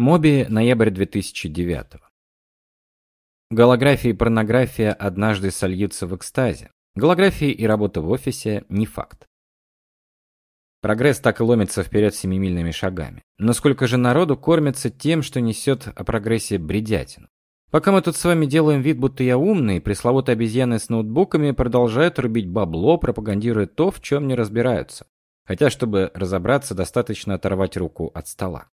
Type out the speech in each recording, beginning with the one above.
Моби, ноябрь 2009. Голография и порнография однажды сольются в экстазе. Голография и работа в офисе не факт. Прогресс так и ломится вперед семимильными шагами. Но сколько же народу кормится тем, что несет о прогрессе бредятину? Пока мы тут с вами делаем вид, будто я умный, пресловутые обезьяны с ноутбуками продолжают рубить бабло, пропагандируя то, в чем не разбираются. Хотя, чтобы разобраться, достаточно оторвать руку от стола.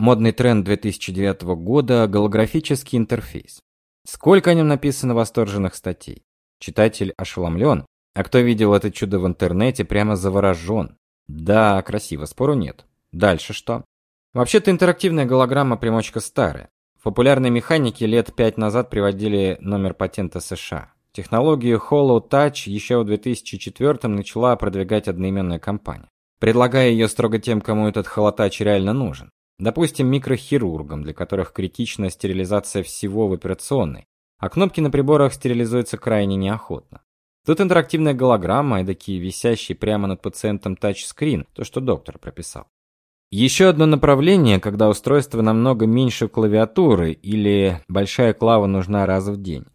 Модный тренд 2009 года голографический интерфейс. Сколько о нем написано восторженных статей. Читатель ошеломлен, а кто видел это чудо в интернете, прямо заворожен. Да, красиво, спору нет. Дальше что? Вообще-то интерактивная голограмма примочка старая. В популярной механике лет пять назад приводили номер патента США. Технологию Hollow Touch еще в 2004 начала продвигать одноименная компания, предлагая ее строго тем, кому этот Hollow Touch реально нужен. Допустим, микрохирургам, для которых критична стерилизация всего в операционной, а кнопки на приборах стерилизуются крайне неохотно. Тут интерактивная голограмма, эдакий висящий прямо над пациентом тачскрин, то, что доктор прописал. Еще одно направление, когда устройство намного меньше клавиатуры или большая клава нужна раз в день.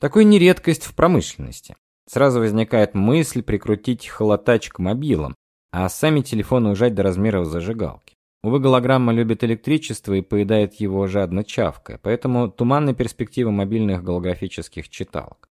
Такой не редкость в промышленности. Сразу возникает мысль прикрутить холотач к мобилам, а сами телефоны ужать до размеров зажигалки. Увы, голограмма любит электричество и поедает его жадно чавкая, поэтому туманны перспективы мобильных голографических читалок.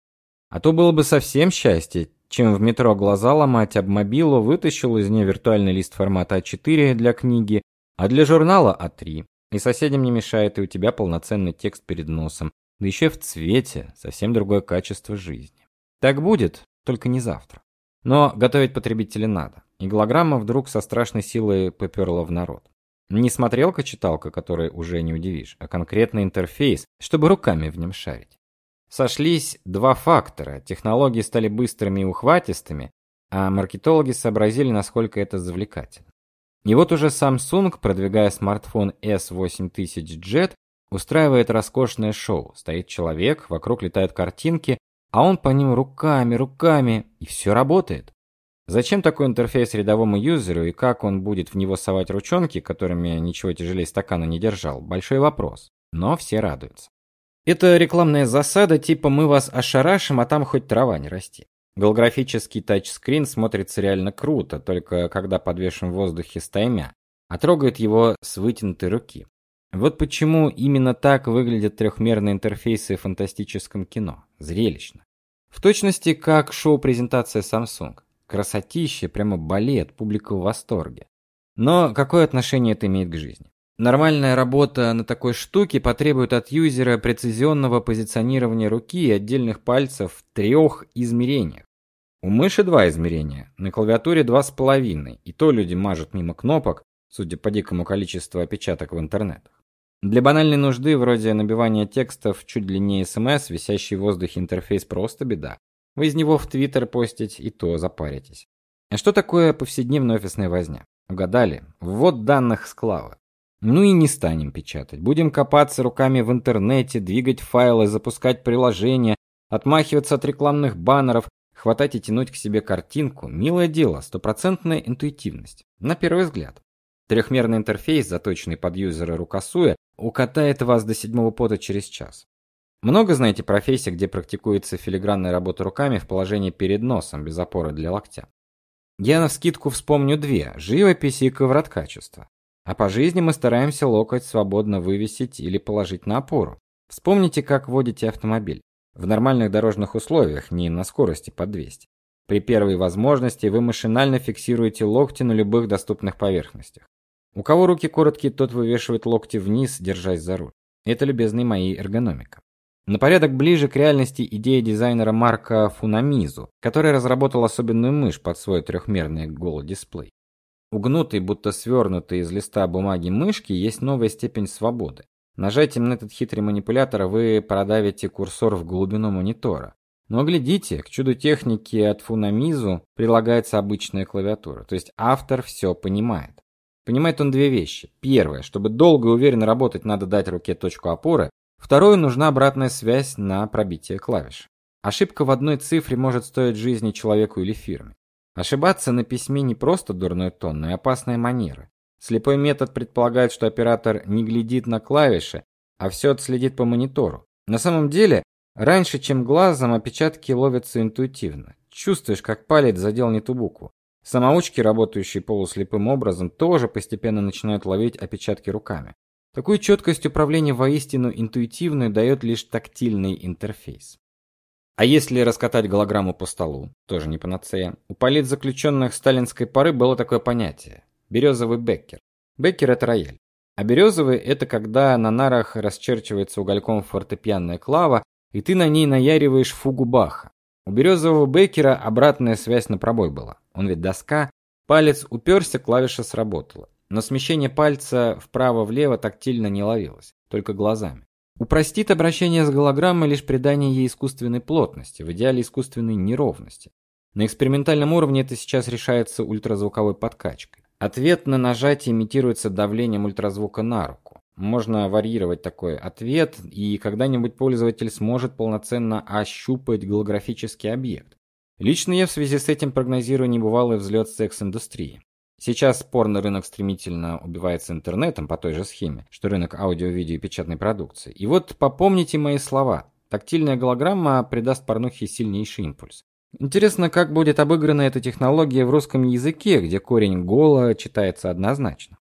А то было бы совсем счастье, чем в метро глаза ломать, об мобилу вытащил из нее виртуальный лист формата А4 для книги, а для журнала А3. И соседям не мешает, и у тебя полноценный текст перед носом, да еще в цвете, совсем другое качество жизни. Так будет, только не завтра. Но готовить потребителя надо. И голограмма вдруг со страшной силой поперла в народ. Не смотрелка-читалка, которой уже не удивишь, а конкретный интерфейс, чтобы руками в нем шарить. Сошлись два фактора. Технологии стали быстрыми и ухватистыми, а маркетологи сообразили, насколько это завлекательно. И вот уже Samsung, продвигая смартфон S8000 Jet, устраивает роскошное шоу. Стоит человек, вокруг летают картинки, а он по ним руками, руками, и все работает. Зачем такой интерфейс рядовому юзеру и как он будет в него совать ручонки, которыми ничего тяжелее стакана не держал? Большой вопрос. Но все радуются. Это рекламная засада типа мы вас ошарашим, а там хоть трава не расти. Голографический тачскрин смотрится реально круто, только когда подвешен в воздухе стаймя, а трогает его с вытянутой руки. Вот почему именно так выглядят трехмерные интерфейсы в фантастическом кино. Зрелищно. В точности как шоу-презентация Samsung. Красотища, прямо балет, публика в восторге. Но какое отношение это имеет к жизни? Нормальная работа на такой штуке потребует от юзера прецизионного позиционирования руки и отдельных пальцев в трех измерениях. У мыши два измерения, на клавиатуре два с половиной, и то люди мажут мимо кнопок, судя по дикому количеству опечаток в интернетах. Для банальной нужды, вроде набивания текстов чуть длиннее СМС, висящий в воздухе интерфейс просто беда. Вы из него в Твиттер постить и то запаритесь. А что такое повседневная офисная возня? Угадали? Ввод данных с клава. Ну и не станем печатать. Будем копаться руками в интернете, двигать файлы, запускать приложения, отмахиваться от рекламных баннеров, хватать и тянуть к себе картинку. Милое дело, стопроцентная интуитивность. На первый взгляд. Трехмерный интерфейс, заточенный под юзера рукосуя, укатает вас до седьмого пота через час. Много знаете профессий, где практикуется филигранная работа руками в положении перед носом, без опоры для локтя. Я на вскидку вспомню две: живопись и ковроткачество. А по жизни мы стараемся локоть свободно вывесить или положить на опору. Вспомните, как водите автомобиль. В нормальных дорожных условиях, не на скорости под 200. При первой возможности вы машинально фиксируете локти на любых доступных поверхностях. У кого руки короткие, тот вывешивает локти вниз, держась за руль. Это, любезные мои, эргономика. На порядок ближе к реальности идея дизайнера Марка Фунамизу, который разработал особенную мышь под свой трехмерный голодисплей. Угнутой, будто свернутой из листа бумаги мышки есть новая степень свободы. Нажатием на этот хитрый манипулятор вы продавите курсор в глубину монитора. Но глядите, к чуду техники от Фунамизу прилагается обычная клавиатура, то есть автор все понимает. Понимает он две вещи. Первое, чтобы долго и уверенно работать, надо дать руке точку опоры. Второе, нужна обратная связь на пробитие клавиш. Ошибка в одной цифре может стоить жизни человеку или фирме. Ошибаться на письме не просто дурной тон, но и опасная манера. Слепой метод предполагает, что оператор не глядит на клавиши, а все отследит по монитору. На самом деле, раньше, чем глазом, опечатки ловятся интуитивно. Чувствуешь, как палец задел не ту букву. Самоучки, работающие полуслепым образом, тоже постепенно начинают ловить опечатки руками. Такую четкость управления воистину интуитивную дает лишь тактильный интерфейс. А если раскатать голограмму по столу, тоже не панацея. У политзаключенных сталинской поры было такое понятие березовый беккер. Беккер это рояль. А березовый это когда на нарах расчерчивается угольком фортепианная клава, и ты на ней наяриваешь фугу Баха. У березового беккера обратная связь на пробой была. Он ведь доска, палец уперся, клавиша сработала. Но смещение пальца вправо-влево тактильно не ловилось, только глазами. Упростит обращение с голограммой лишь придание ей искусственной плотности, в идеале искусственной неровности. На экспериментальном уровне это сейчас решается ультразвуковой подкачкой. Ответ на нажатие имитируется давлением ультразвука на руку. Можно варьировать такой ответ, и когда-нибудь пользователь сможет полноценно ощупать голографический объект. Лично я в связи с этим прогнозирую небывалый взлет секс-индустрии. Сейчас порно рынок стремительно убивается интернетом по той же схеме, что рынок аудио, видео и печатной продукции. И вот попомните мои слова. Тактильная голограмма придаст порнухе сильнейший импульс. Интересно, как будет обыграна эта технология в русском языке, где корень гола читается однозначно.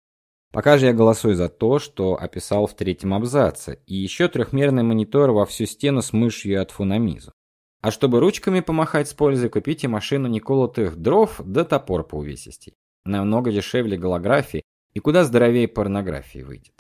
Пока же я голосую за то, что описал в третьем абзаце, и еще трехмерный монитор во всю стену с мышью от Фунамизу. А чтобы ручками помахать с пользой, купите машину неколотых дров да топор по увесистей. Намного дешевле голографии и куда здоровее порнографии выйдет.